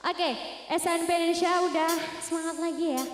Oke, SNP Indonesia udah semangat lagi ya.